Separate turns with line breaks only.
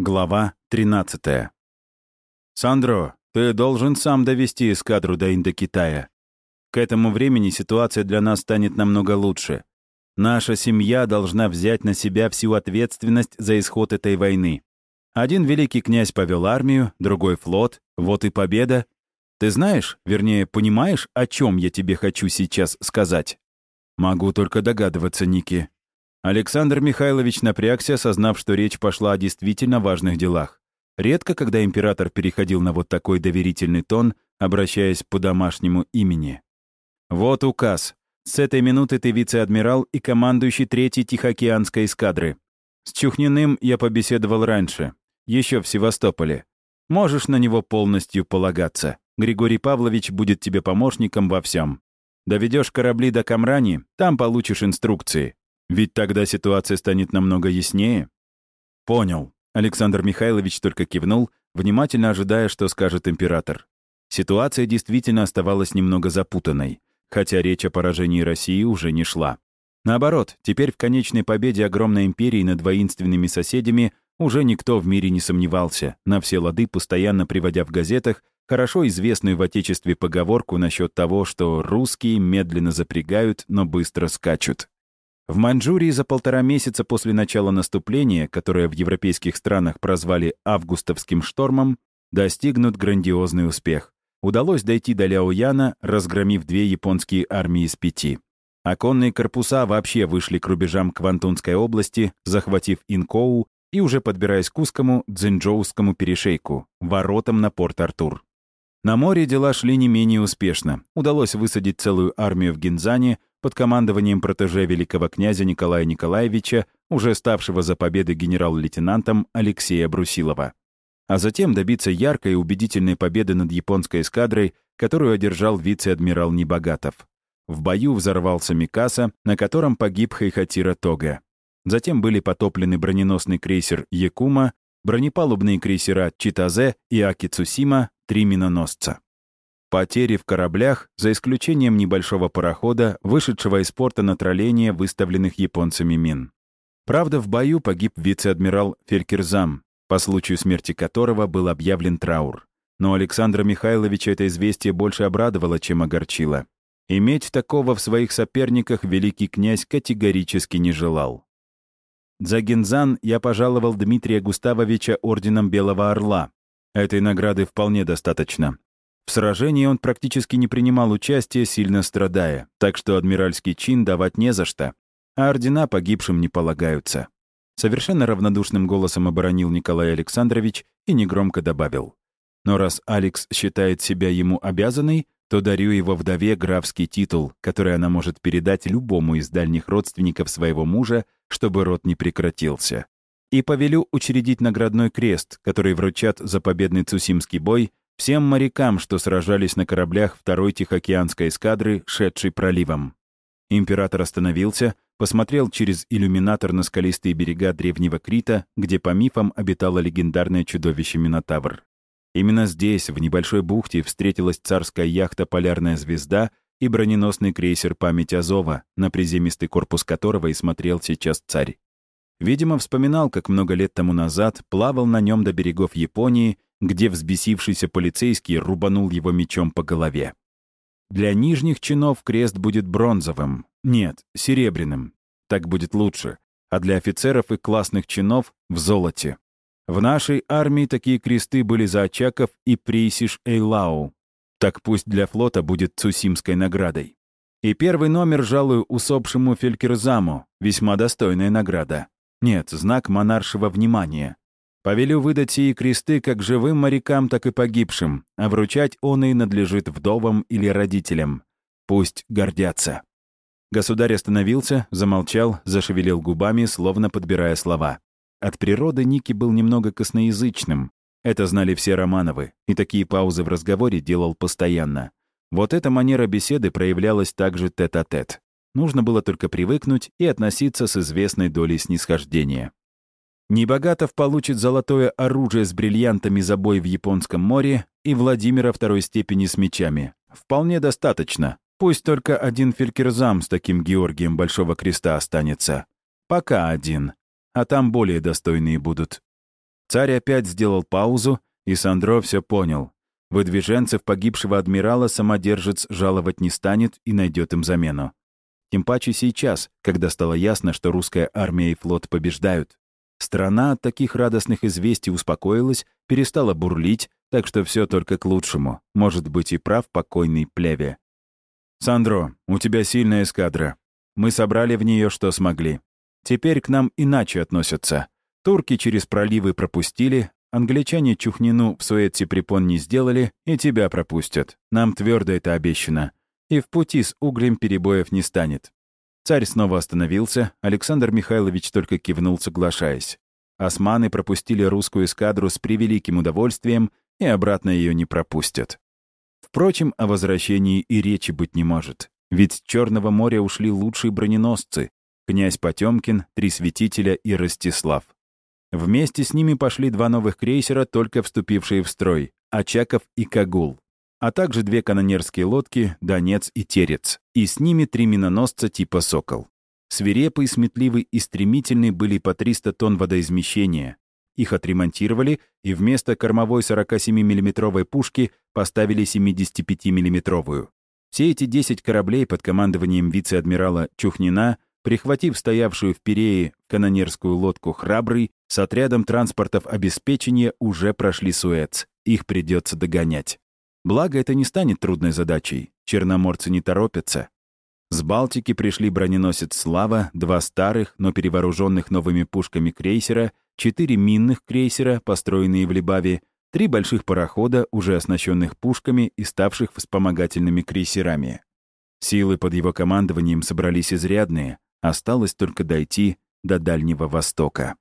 Глава 13. «Сандро, ты должен сам довести эскадру до Индокитая. К этому времени ситуация для нас станет намного лучше. Наша семья должна взять на себя всю ответственность за исход этой войны. Один великий князь повел армию, другой — флот, вот и победа. Ты знаешь, вернее, понимаешь, о чем я тебе хочу сейчас сказать?» «Могу только догадываться, Ники», Александр Михайлович напрягся, осознав, что речь пошла о действительно важных делах. Редко, когда император переходил на вот такой доверительный тон, обращаясь по домашнему имени. «Вот указ. С этой минуты ты вице-адмирал и командующий Третьей Тихоокеанской эскадры. С Чухниным я побеседовал раньше, еще в Севастополе. Можешь на него полностью полагаться. Григорий Павлович будет тебе помощником во всем. Доведешь корабли до Камрани, там получишь инструкции. Ведь тогда ситуация станет намного яснее. Понял. Александр Михайлович только кивнул, внимательно ожидая, что скажет император. Ситуация действительно оставалась немного запутанной, хотя речь о поражении России уже не шла. Наоборот, теперь в конечной победе огромной империи над воинственными соседями уже никто в мире не сомневался, на все лады постоянно приводя в газетах хорошо известную в Отечестве поговорку насчет того, что русские медленно запрягают, но быстро скачут. В Маньчжурии за полтора месяца после начала наступления, которое в европейских странах прозвали «августовским штормом», достигнут грандиозный успех. Удалось дойти до Ляояна, разгромив две японские армии из пяти. Оконные корпуса вообще вышли к рубежам Квантунской области, захватив Инкоу и уже подбираясь к узкому Цзиньчжоускому перешейку, воротам на Порт-Артур. На море дела шли не менее успешно. Удалось высадить целую армию в Гинзане, под командованием протеже великого князя Николая Николаевича, уже ставшего за победы генерал-лейтенантом Алексея Брусилова. А затем добиться яркой и убедительной победы над японской эскадрой, которую одержал вице-адмирал Небогатов. В бою взорвался Микаса, на котором погиб Хайхатира Тога. Затем были потоплены броненосный крейсер «Якума», бронепалубные крейсера «Читазе» и «Акицусима», три миноносца. Потери в кораблях, за исключением небольшого парохода, вышедшего из порта на тролление выставленных японцами мин. Правда, в бою погиб вице-адмирал Фелькерзам, по случаю смерти которого был объявлен траур. Но Александра Михайловича это известие больше обрадовало, чем огорчило. Иметь такого в своих соперниках великий князь категорически не желал. За Гензан я пожаловал Дмитрия Густавовича орденом Белого Орла. Этой награды вполне достаточно. В сражении он практически не принимал участия, сильно страдая, так что адмиральский чин давать не за что, а ордена погибшим не полагаются. Совершенно равнодушным голосом оборонил Николай Александрович и негромко добавил. Но раз Алекс считает себя ему обязанной, то дарю его вдове графский титул, который она может передать любому из дальних родственников своего мужа, чтобы род не прекратился. И повелю учредить наградной крест, который вручат за победный Цусимский бой всем морякам, что сражались на кораблях второй Тихоокеанской эскадры, шедшей проливом. Император остановился, посмотрел через иллюминатор на скалистые берега древнего Крита, где по мифам обитало легендарное чудовище Минотавр. Именно здесь, в небольшой бухте, встретилась царская яхта «Полярная звезда» и броненосный крейсер «Память Азова», на приземистый корпус которого и смотрел сейчас царь. Видимо, вспоминал, как много лет тому назад плавал на нем до берегов Японии где взбесившийся полицейский рубанул его мечом по голове. Для нижних чинов крест будет бронзовым. Нет, серебряным. Так будет лучше. А для офицеров и классных чинов — в золоте. В нашей армии такие кресты были за Очаков и Прейсиш Эйлау. Так пусть для флота будет Цусимской наградой. И первый номер жалую усопшему Фелькерзаму, весьма достойная награда. Нет, знак монаршего внимания. Повелю выдать сии кресты как живым морякам, так и погибшим, а вручать он и надлежит вдовам или родителям. Пусть гордятся». Государь остановился, замолчал, зашевелил губами, словно подбирая слова. От природы Ники был немного косноязычным. Это знали все Романовы, и такие паузы в разговоре делал постоянно. Вот эта манера беседы проявлялась также тет-а-тет. -тет. Нужно было только привыкнуть и относиться с известной долей снисхождения. Небогатов получит золотое оружие с бриллиантами за бой в Японском море и Владимира второй степени с мечами. Вполне достаточно. Пусть только один Фелькерзам с таким Георгием Большого Креста останется. Пока один. А там более достойные будут. Царь опять сделал паузу, и Сандро все понял. Выдвиженцев погибшего адмирала самодержец жаловать не станет и найдет им замену. Тем паче сейчас, когда стало ясно, что русская армия и флот побеждают. Страна от таких радостных известий успокоилась, перестала бурлить, так что все только к лучшему. Может быть и прав покойный плеве. «Сандро, у тебя сильная эскадра. Мы собрали в нее, что смогли. Теперь к нам иначе относятся. Турки через проливы пропустили, англичане Чухнину в Суэце препон не сделали и тебя пропустят. Нам твердо это обещано. И в пути с углем перебоев не станет. Царь снова остановился, Александр Михайлович только кивнул, соглашаясь. Османы пропустили русскую эскадру с превеликим удовольствием и обратно ее не пропустят. Впрочем, о возвращении и речи быть не может. Ведь с Черного моря ушли лучшие броненосцы — князь Потемкин, Три Святителя и Ростислав. Вместе с ними пошли два новых крейсера, только вступившие в строй — Очаков и Кагул а также две канонерские лодки «Донец» и «Терец», и с ними три миноносца типа «Сокол». Свирепый, сметливый и стремительный были по 300 тонн водоизмещения. Их отремонтировали и вместо кормовой 47 миллиметровой пушки поставили 75 миллиметровую Все эти 10 кораблей под командованием вице-адмирала Чухнина, прихватив стоявшую в Пирее канонерскую лодку «Храбрый», с отрядом транспортов обеспечения уже прошли Суэц. Их придется догонять. Благо, это не станет трудной задачей. Черноморцы не торопятся. С Балтики пришли броненосец «Слава», два старых, но перевооруженных новыми пушками крейсера, четыре минных крейсера, построенные в Либаве, три больших парохода, уже оснащенных пушками и ставших вспомогательными крейсерами. Силы под его командованием собрались изрядные, осталось только дойти до Дальнего Востока.